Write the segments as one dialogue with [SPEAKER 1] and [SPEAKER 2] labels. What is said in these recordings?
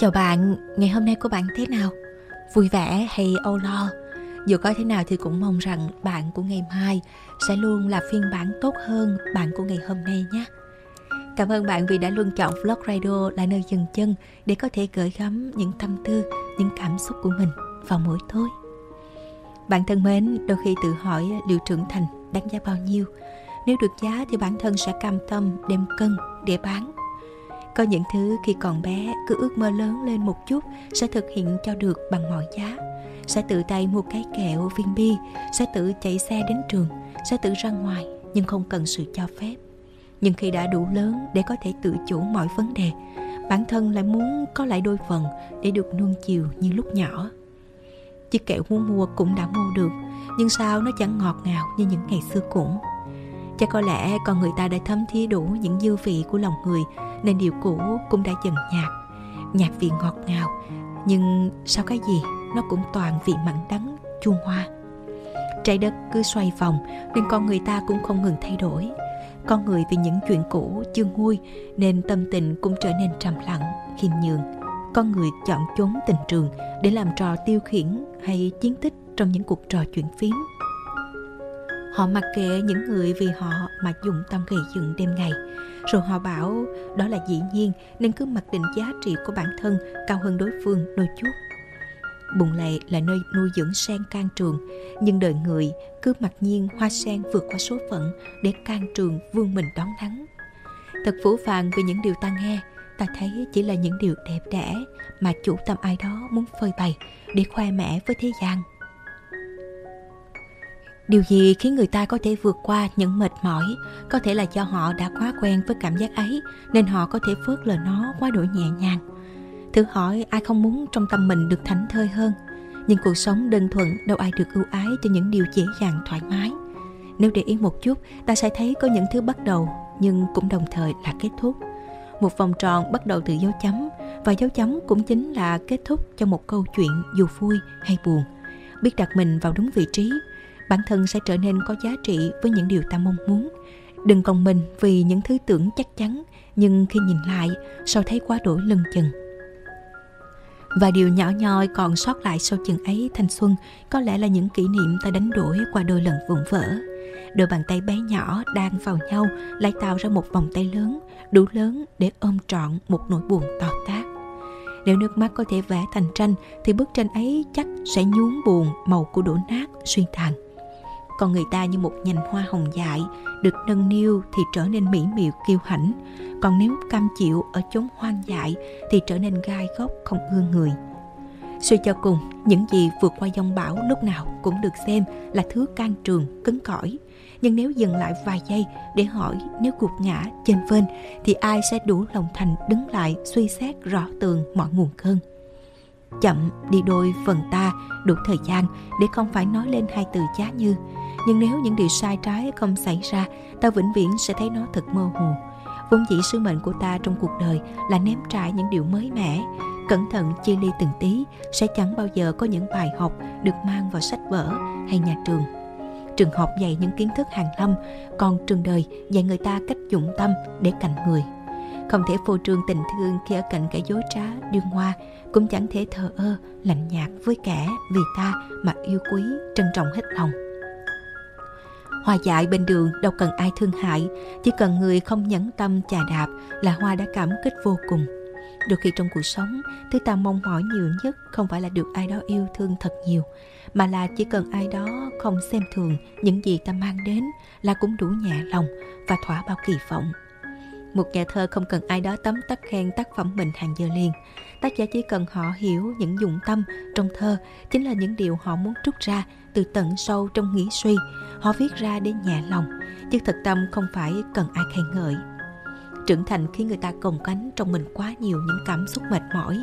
[SPEAKER 1] Chào bạn, ngày hôm nay của bạn thế nào? Vui vẻ hay âu lo? Dù có thế nào thì cũng mong rằng bạn của ngày mai sẽ luôn là phiên bản tốt hơn bạn của ngày hôm nay nhé. Cảm ơn bạn vì đã luôn chọn Vlog Radio là nơi dừng chân để có thể gửi gắm những tâm tư, những cảm xúc của mình vào mỗi tối. Bạn thân mến, đôi khi tự hỏi liệu trưởng thành đáng giá bao nhiêu? Nếu được giá thì bản thân sẽ cam tâm đem cân để bán có những thứ khi còn bé cứ ước mơ lớn lên một chút sẽ thực hiện cho được bằng mọi giá. Sẽ tự tay mua cái kẹo viên bi, sẽ tự chạy xe đến trường, sẽ tự ra ngoài nhưng không cần sự cho phép. Nhưng khi đã đủ lớn để có thể tự chủ mọi vấn đề, bản thân lại muốn có lại đôi phần để được nuông chiều như lúc nhỏ. Chiếc kẹo muốn mua cũng đã mua được, nhưng sao nó chẳng ngọt ngào như những ngày xưa cũng. Chắc có lẽ con người ta đã thấm thía đủ những dư vị của lòng người, nên điều cũ cũng đã dần nhạt. Nhạt vị ngọt ngào, nhưng sau cái gì nó cũng toàn vị mặn đắng, chua hoa. Trái đất cứ xoay vòng, nên con người ta cũng không ngừng thay đổi. Con người vì những chuyện cũ chưa nguôi, nên tâm tình cũng trở nên trầm lặng, khiêm nhường. Con người chọn trốn tình trường để làm trò tiêu khiển hay chiến tích trong những cuộc trò chuyện phím họ mặc kệ những người vì họ mà dùng tâm gây dựng đêm ngày. Rồi họ bảo, đó là dĩ nhiên, nên cứ mặc định giá trị của bản thân cao hơn đối phương đôi chút. Bụng lầy là nơi nuôi dưỡng sen can trường, nhưng đời người cứ mặc nhiên hoa sen vượt qua số phận để can trường vươn mình đón nắng. Thật phủ phàng về những điều ta nghe, ta thấy chỉ là những điều đẹp đẽ mà chủ tâm ai đó muốn phơi bày để khoe mẽ với thế gian điều gì khiến người ta có thể vượt qua những mệt mỏi? Có thể là do họ đã quá quen với cảm giác ấy, nên họ có thể phớt lờ nó quá đổi nhẹ nhàng. Thử hỏi, ai không muốn trong tâm mình được thảnh thơi hơn? Nhưng cuộc sống đơn thuần, đâu ai được ưu ái cho những điều dễ dàng, thoải mái. Nếu để ý một chút, ta sẽ thấy có những thứ bắt đầu, nhưng cũng đồng thời là kết thúc. Một vòng tròn bắt đầu từ dấu chấm, và dấu chấm cũng chính là kết thúc cho một câu chuyện dù vui hay buồn. Biết đặt mình vào đúng vị trí bản thân sẽ trở nên có giá trị với những điều ta mong muốn. Đừng còn mình vì những thứ tưởng chắc chắn, nhưng khi nhìn lại, sao thấy quá đổi lưng chừng. Và điều nhỏ nhoi còn sót lại sau chừng ấy, thanh xuân, có lẽ là những kỷ niệm ta đánh đổi qua đôi lần vụn vỡ. Đôi bàn tay bé nhỏ đang vào nhau lại tạo ra một vòng tay lớn, đủ lớn để ôm trọn một nỗi buồn to tát. Nếu nước mắt có thể vẽ thành tranh, thì bức tranh ấy chắc sẽ nhuốm buồn màu của đổ nát xuyên tàn còn người ta như một nhành hoa hồng dại, được nâng niu thì trở nên mỹ miều kiêu hãnh. Còn nếu cam chịu ở chốn hoang dại thì trở nên gai góc không ưa người. Suy cho cùng, những gì vượt qua dông bão lúc nào cũng được xem là thứ can trường, cứng cỏi. Nhưng nếu dừng lại vài giây để hỏi nếu gục ngã trên vên thì ai sẽ đủ lòng thành đứng lại suy xét rõ tường mọi nguồn cơn? Chậm đi đôi phần ta đủ thời gian để không phải nói lên hai từ giá như nhưng nếu những điều sai trái không xảy ra, ta vĩnh viễn sẽ thấy nó thật mơ hồ. Vốn dĩ sứ mệnh của ta trong cuộc đời là ném trải những điều mới mẻ. Cẩn thận chia ly từng tí, sẽ chẳng bao giờ có những bài học được mang vào sách vở hay nhà trường. Trường học dạy những kiến thức hàng lâm, còn trường đời dạy người ta cách dụng tâm để cạnh người. Không thể phô trương tình thương khi ở cạnh kẻ dối trá đương hoa, cũng chẳng thể thờ ơ, lạnh nhạt với kẻ vì ta mà yêu quý, trân trọng hết lòng. Hoa dại bên đường đâu cần ai thương hại, chỉ cần người không nhẫn tâm chà đạp là Hoa đã cảm kích vô cùng. Đôi khi trong cuộc sống, thứ ta mong mỏi nhiều nhất không phải là được ai đó yêu thương thật nhiều, mà là chỉ cần ai đó không xem thường những gì ta mang đến là cũng đủ nhẹ lòng và thỏa bao kỳ vọng. Một nhà thơ không cần ai đó tấm tắc khen tác phẩm mình hàng giờ liền. Tác giả chỉ cần họ hiểu những dụng tâm trong thơ chính là những điều họ muốn trút ra từ tận sâu trong nghĩ suy. Họ viết ra để nhẹ lòng, chứ thật tâm không phải cần ai khen ngợi. Trưởng thành khi người ta cồng cánh trong mình quá nhiều những cảm xúc mệt mỏi.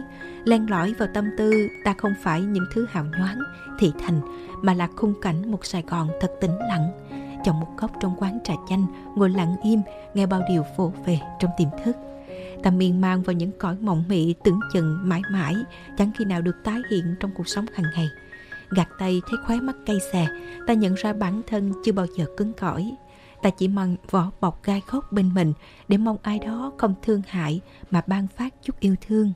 [SPEAKER 1] Len lỏi vào tâm tư ta không phải những thứ hào nhoáng, thị thành, mà là khung cảnh một Sài Gòn thật tĩnh lặng chọn một góc trong quán trà chanh, ngồi lặng im, nghe bao điều phổ về trong tiềm thức. Ta miên man vào những cõi mộng mị, tưởng chừng, mãi mãi, chẳng khi nào được tái hiện trong cuộc sống hàng ngày. Gạt tay, thấy khóe mắt cay xè, ta nhận ra bản thân chưa bao giờ cứng cỏi. Ta chỉ mang vỏ bọc gai khóc bên mình, để mong ai đó không thương hại, mà ban phát chút yêu thương.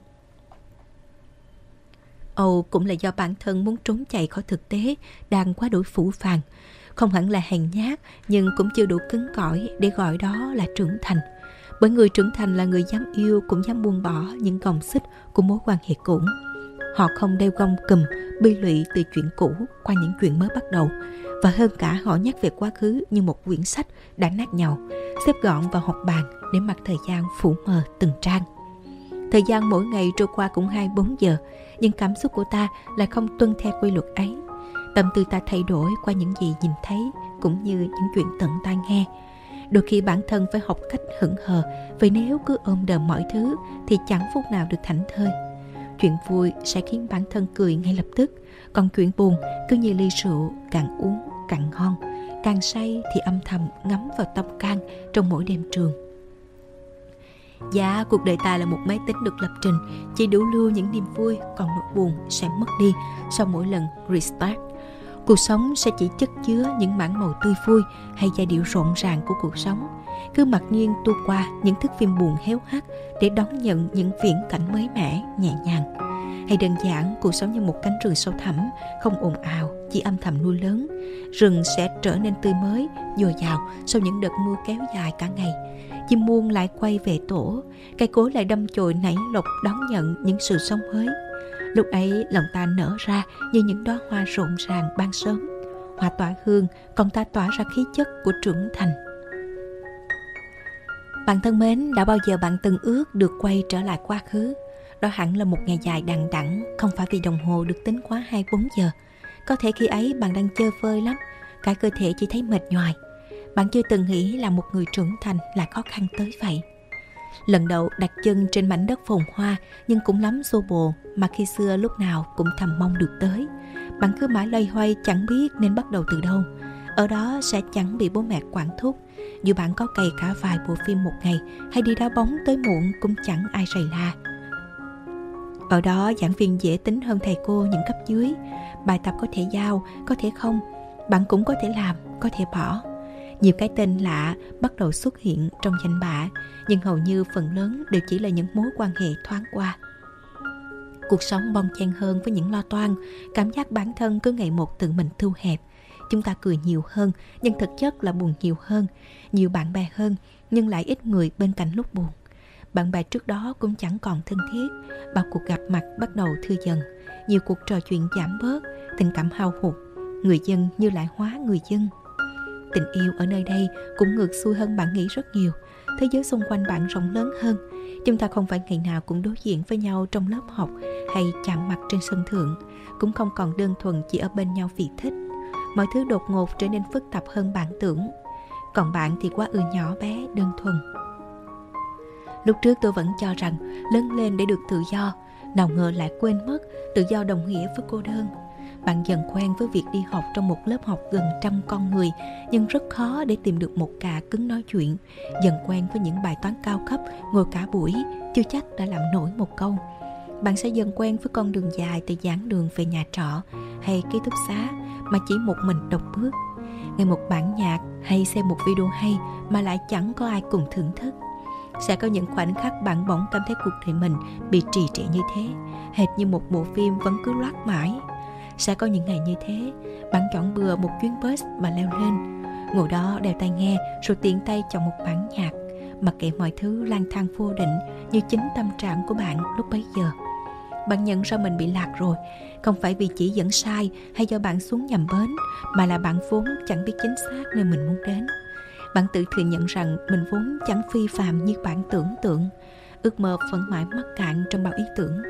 [SPEAKER 1] Âu cũng là do bản thân muốn trốn chạy khỏi thực tế, đang quá đổi phủ phàng. Không hẳn là hèn nhát nhưng cũng chưa đủ cứng cỏi để gọi đó là trưởng thành. Bởi người trưởng thành là người dám yêu cũng dám buông bỏ những gồng xích của mối quan hệ cũ. Họ không đeo gông cùm, bi lụy từ chuyện cũ qua những chuyện mới bắt đầu. Và hơn cả họ nhắc về quá khứ như một quyển sách đã nát nhau, xếp gọn vào hộp bàn để mặc thời gian phủ mờ từng trang. Thời gian mỗi ngày trôi qua cũng hai bốn giờ, nhưng cảm xúc của ta lại không tuân theo quy luật ấy. Tâm tư ta thay đổi qua những gì nhìn thấy cũng như những chuyện tận tai nghe. Đôi khi bản thân phải học cách hững hờ vì nếu cứ ôm đờm mọi thứ thì chẳng phút nào được thảnh thơi. Chuyện vui sẽ khiến bản thân cười ngay lập tức, còn chuyện buồn cứ như ly rượu càng uống càng ngon, càng say thì âm thầm ngắm vào tâm can trong mỗi đêm trường. Dạ, cuộc đời ta là một máy tính được lập trình, chỉ đủ lưu những niềm vui, còn nỗi buồn sẽ mất đi sau mỗi lần restart. Cuộc sống sẽ chỉ chất chứa những mảng màu tươi vui hay giai điệu rộn ràng của cuộc sống. Cứ mặc nhiên tu qua những thước phim buồn héo hắt để đón nhận những viễn cảnh mới mẻ, nhẹ nhàng. Hay đơn giản cuộc sống như một cánh rừng sâu thẳm, không ồn ào, chỉ âm thầm nuôi lớn. Rừng sẽ trở nên tươi mới, dồi dào sau những đợt mưa kéo dài cả ngày chim muôn lại quay về tổ cây cối lại đâm chồi nảy lộc đón nhận những sự sống mới lúc ấy, lòng ta nở ra như những đóa hoa rộn ràng ban sớm. Hoa tỏa hương, còn ta tỏa ra khí chất của trưởng thành. Bạn thân mến, đã bao giờ bạn từng ước được quay trở lại quá khứ? Đó hẳn là một ngày dài đằng đẵng, không phải vì đồng hồ được tính quá hai bốn giờ. Có thể khi ấy bạn đang chơi vơi lắm, cả cơ thể chỉ thấy mệt nhoài. Bạn chưa từng nghĩ là một người trưởng thành là khó khăn tới vậy lần đầu đặt chân trên mảnh đất phồn hoa, nhưng cũng lắm xô bồ mà khi xưa lúc nào cũng thầm mong được tới. Bạn cứ mãi loay hoay chẳng biết nên bắt đầu từ đâu. Ở đó sẽ chẳng bị bố mẹ quản thúc. Dù bạn có cày cả vài bộ phim một ngày hay đi đá bóng tới muộn cũng chẳng ai rầy la. Ở đó giảng viên dễ tính hơn thầy cô những cấp dưới. Bài tập có thể giao, có thể không. Bạn cũng có thể làm, có thể bỏ nhiều cái tên lạ bắt đầu xuất hiện trong danh bạ, nhưng hầu như phần lớn đều chỉ là những mối quan hệ thoáng qua. Cuộc sống bon chen hơn với những lo toan, cảm giác bản thân cứ ngày một tự mình thu hẹp. Chúng ta cười nhiều hơn, nhưng thực chất là buồn nhiều hơn, nhiều bạn bè hơn, nhưng lại ít người bên cạnh lúc buồn. Bạn bè trước đó cũng chẳng còn thân thiết, bao cuộc gặp mặt bắt đầu thưa dần, nhiều cuộc trò chuyện giảm bớt, tình cảm hao hụt, người dân như lại hóa người dân Tình yêu ở nơi đây cũng ngược xuôi hơn bạn nghĩ rất nhiều. Thế giới xung quanh bạn rộng lớn hơn. Chúng ta không phải ngày nào cũng đối diện với nhau trong lớp học hay chạm mặt trên sân thượng. Cũng không còn đơn thuần chỉ ở bên nhau vì thích. Mọi thứ đột ngột trở nên phức tạp hơn bạn tưởng. Còn bạn thì quá ưa nhỏ bé, đơn thuần. Lúc trước tôi vẫn cho rằng lớn lên để được tự do, nào ngờ lại quên mất tự do đồng nghĩa với cô đơn bạn dần quen với việc đi học trong một lớp học gần trăm con người, nhưng rất khó để tìm được một cà cứng nói chuyện. Dần quen với những bài toán cao cấp, ngồi cả buổi, chưa chắc đã làm nổi một câu. Bạn sẽ dần quen với con đường dài từ giảng đường về nhà trọ hay ký túc xá, mà chỉ một mình độc bước. Nghe một bản nhạc hay xem một video hay, mà lại chẳng có ai cùng thưởng thức. Sẽ có những khoảnh khắc bạn bỗng cảm thấy cuộc đời mình bị trì trệ như thế, hệt như một bộ phim vẫn cứ loát mãi sẽ có những ngày như thế. Bạn chọn bừa một chuyến bus mà leo lên. Ngồi đó đeo tai nghe rồi tiện tay chọn một bản nhạc. Mặc kệ mọi thứ lang thang vô định như chính tâm trạng của bạn lúc bấy giờ. Bạn nhận ra mình bị lạc rồi. Không phải vì chỉ dẫn sai hay do bạn xuống nhầm bến, mà là bạn vốn chẳng biết chính xác nơi mình muốn đến. Bạn tự thừa nhận rằng mình vốn chẳng phi phàm như bạn tưởng tượng ước mơ vẫn mãi mắc cạn trong bao ý tưởng.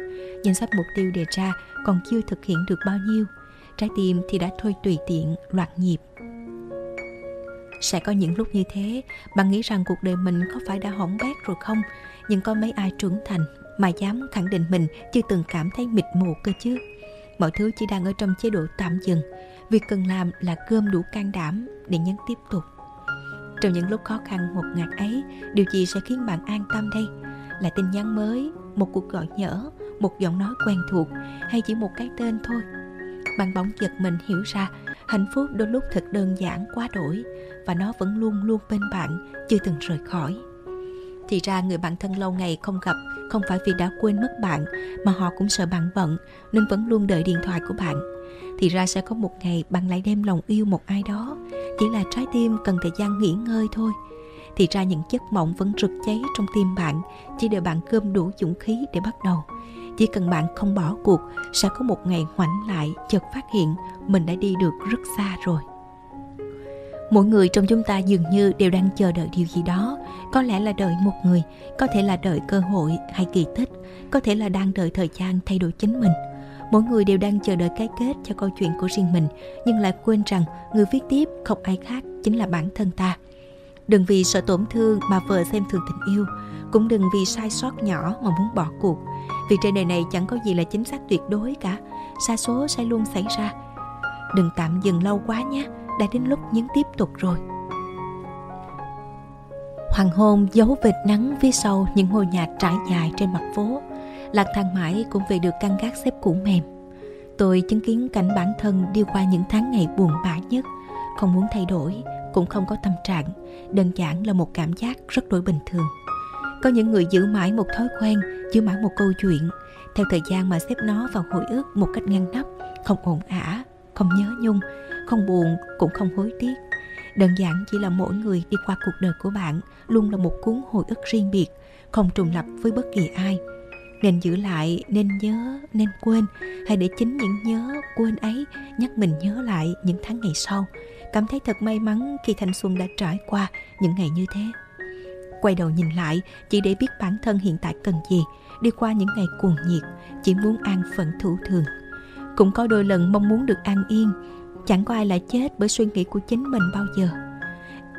[SPEAKER 1] Danh sách mục tiêu đề ra còn chưa thực hiện được bao nhiêu. Trái tim thì đã thôi tùy tiện, loạn nhịp. Sẽ có những lúc như thế, bạn nghĩ rằng cuộc đời mình có phải đã hỏng bét rồi không? Nhưng có mấy ai trưởng thành mà dám khẳng định mình chưa từng cảm thấy mịt mù cơ chứ? Mọi thứ chỉ đang ở trong chế độ tạm dừng. Việc cần làm là gom đủ can đảm để nhấn tiếp tục. Trong những lúc khó khăn ngột ngạt ấy, điều gì sẽ khiến bạn an tâm đây? Là tin nhắn mới một cuộc gọi nhỡ một giọng nói quen thuộc hay chỉ một cái tên thôi bạn bỗng giật mình hiểu ra hạnh phúc đôi lúc thật đơn giản quá đổi và nó vẫn luôn luôn bên bạn chưa từng rời khỏi Thì ra người bạn thân lâu ngày không gặp không phải vì đã quên mất bạn mà họ cũng sợ bạn bận nên vẫn luôn đợi điện thoại của bạn. Thì ra sẽ có một ngày bạn lại đem lòng yêu một ai đó, chỉ là trái tim cần thời gian nghỉ ngơi thôi. Thì ra những giấc mộng vẫn rực cháy trong tim bạn, chỉ để bạn cơm đủ dũng khí để bắt đầu. Chỉ cần bạn không bỏ cuộc, sẽ có một ngày ngoảnh lại chợt phát hiện mình đã đi được rất xa rồi. Mỗi người trong chúng ta dường như đều đang chờ đợi điều gì đó, có lẽ là đợi một người, có thể là đợi cơ hội hay kỳ tích, có thể là đang đợi thời gian thay đổi chính mình. Mỗi người đều đang chờ đợi cái kết cho câu chuyện của riêng mình, nhưng lại quên rằng người viết tiếp không ai khác chính là bản thân ta. Đừng vì sợ tổn thương mà vợ xem thường tình yêu, cũng đừng vì sai sót nhỏ mà muốn bỏ cuộc. Vì trên đời này chẳng có gì là chính xác tuyệt đối cả, sai số sẽ luôn xảy ra. Đừng tạm dừng lâu quá nhé, đã đến lúc nhấn tiếp tục rồi. Hoàng hôn giấu vệt nắng phía sau những ngôi nhà trải dài trên mặt phố. Lạc thang mãi cũng về được căn gác xếp cũ mềm. Tôi chứng kiến cảnh bản thân đi qua những tháng ngày buồn bã nhất, không muốn thay đổi, cũng không có tâm trạng, đơn giản là một cảm giác rất đổi bình thường. Có những người giữ mãi một thói quen, giữ mãi một câu chuyện, theo thời gian mà xếp nó vào hồi ức một cách ngăn nắp, không ồn ả, không nhớ nhung, không buồn cũng không hối tiếc. Đơn giản chỉ là mỗi người đi qua cuộc đời của bạn luôn là một cuốn hồi ức riêng biệt không trùng lập với bất kỳ ai. Nên giữ lại nên nhớ nên quên hay để chính những nhớ quên ấy nhắc mình nhớ lại những tháng ngày sau cảm thấy thật may mắn khi thanh xuân đã trải qua những ngày như thế. Quay đầu nhìn lại, chỉ để biết bản thân hiện tại cần gì, đi qua những ngày cuồng nhiệt, chỉ muốn an phận thủ thường. Cũng có đôi lần mong muốn được an yên, chẳng có ai lại chết bởi suy nghĩ của chính mình bao giờ.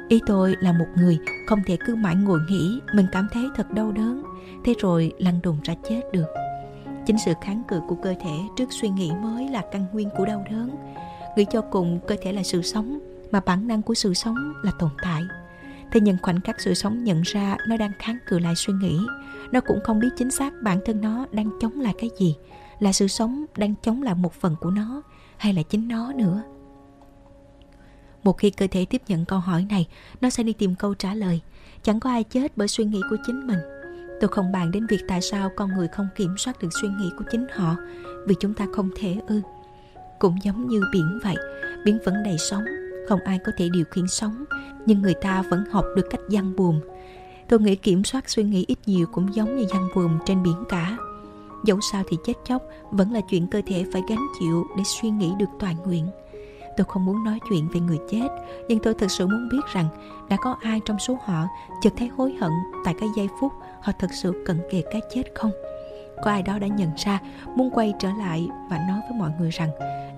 [SPEAKER 1] Ý tôi là một người không thể cứ mãi ngồi nghĩ mình cảm thấy thật đau đớn, thế rồi lăn đùng ra chết được. Chính sự kháng cự của cơ thể trước suy nghĩ mới là căn nguyên của đau đớn nghĩ cho cùng cơ thể là sự sống, mà bản năng của sự sống là tồn tại. Thế nhưng khoảnh khắc sự sống nhận ra nó đang kháng cự lại suy nghĩ, nó cũng không biết chính xác bản thân nó đang chống lại cái gì, là sự sống đang chống lại một phần của nó hay là chính nó nữa. Một khi cơ thể tiếp nhận câu hỏi này, nó sẽ đi tìm câu trả lời. Chẳng có ai chết bởi suy nghĩ của chính mình. Tôi không bàn đến việc tại sao con người không kiểm soát được suy nghĩ của chính họ, vì chúng ta không thể ư cũng giống như biển vậy. Biển vẫn đầy sóng, không ai có thể điều khiển sóng, nhưng người ta vẫn học được cách giăng buồm. Tôi nghĩ kiểm soát suy nghĩ ít nhiều cũng giống như giăng buồm trên biển cả. Dẫu sao thì chết chóc vẫn là chuyện cơ thể phải gánh chịu để suy nghĩ được toàn nguyện. Tôi không muốn nói chuyện về người chết, nhưng tôi thực sự muốn biết rằng đã có ai trong số họ chợt thấy hối hận tại cái giây phút họ thực sự cận kề cái chết không? Có ai đó đã nhận ra, muốn quay trở lại và nói với mọi người rằng,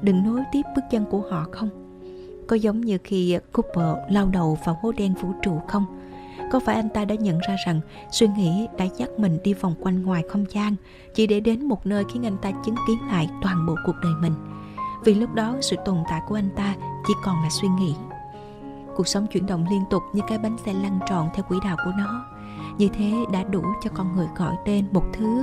[SPEAKER 1] đừng nối tiếp bước chân của họ không. Có giống như khi Cooper lao đầu vào hố đen vũ trụ không? Có phải anh ta đã nhận ra rằng suy nghĩ đã dắt mình đi vòng quanh ngoài không gian chỉ để đến một nơi khiến anh ta chứng kiến lại toàn bộ cuộc đời mình? Vì lúc đó sự tồn tại của anh ta chỉ còn là suy nghĩ. Cuộc sống chuyển động liên tục như cái bánh xe lăn tròn theo quỹ đạo của nó. Như thế đã đủ cho con người gọi tên một thứ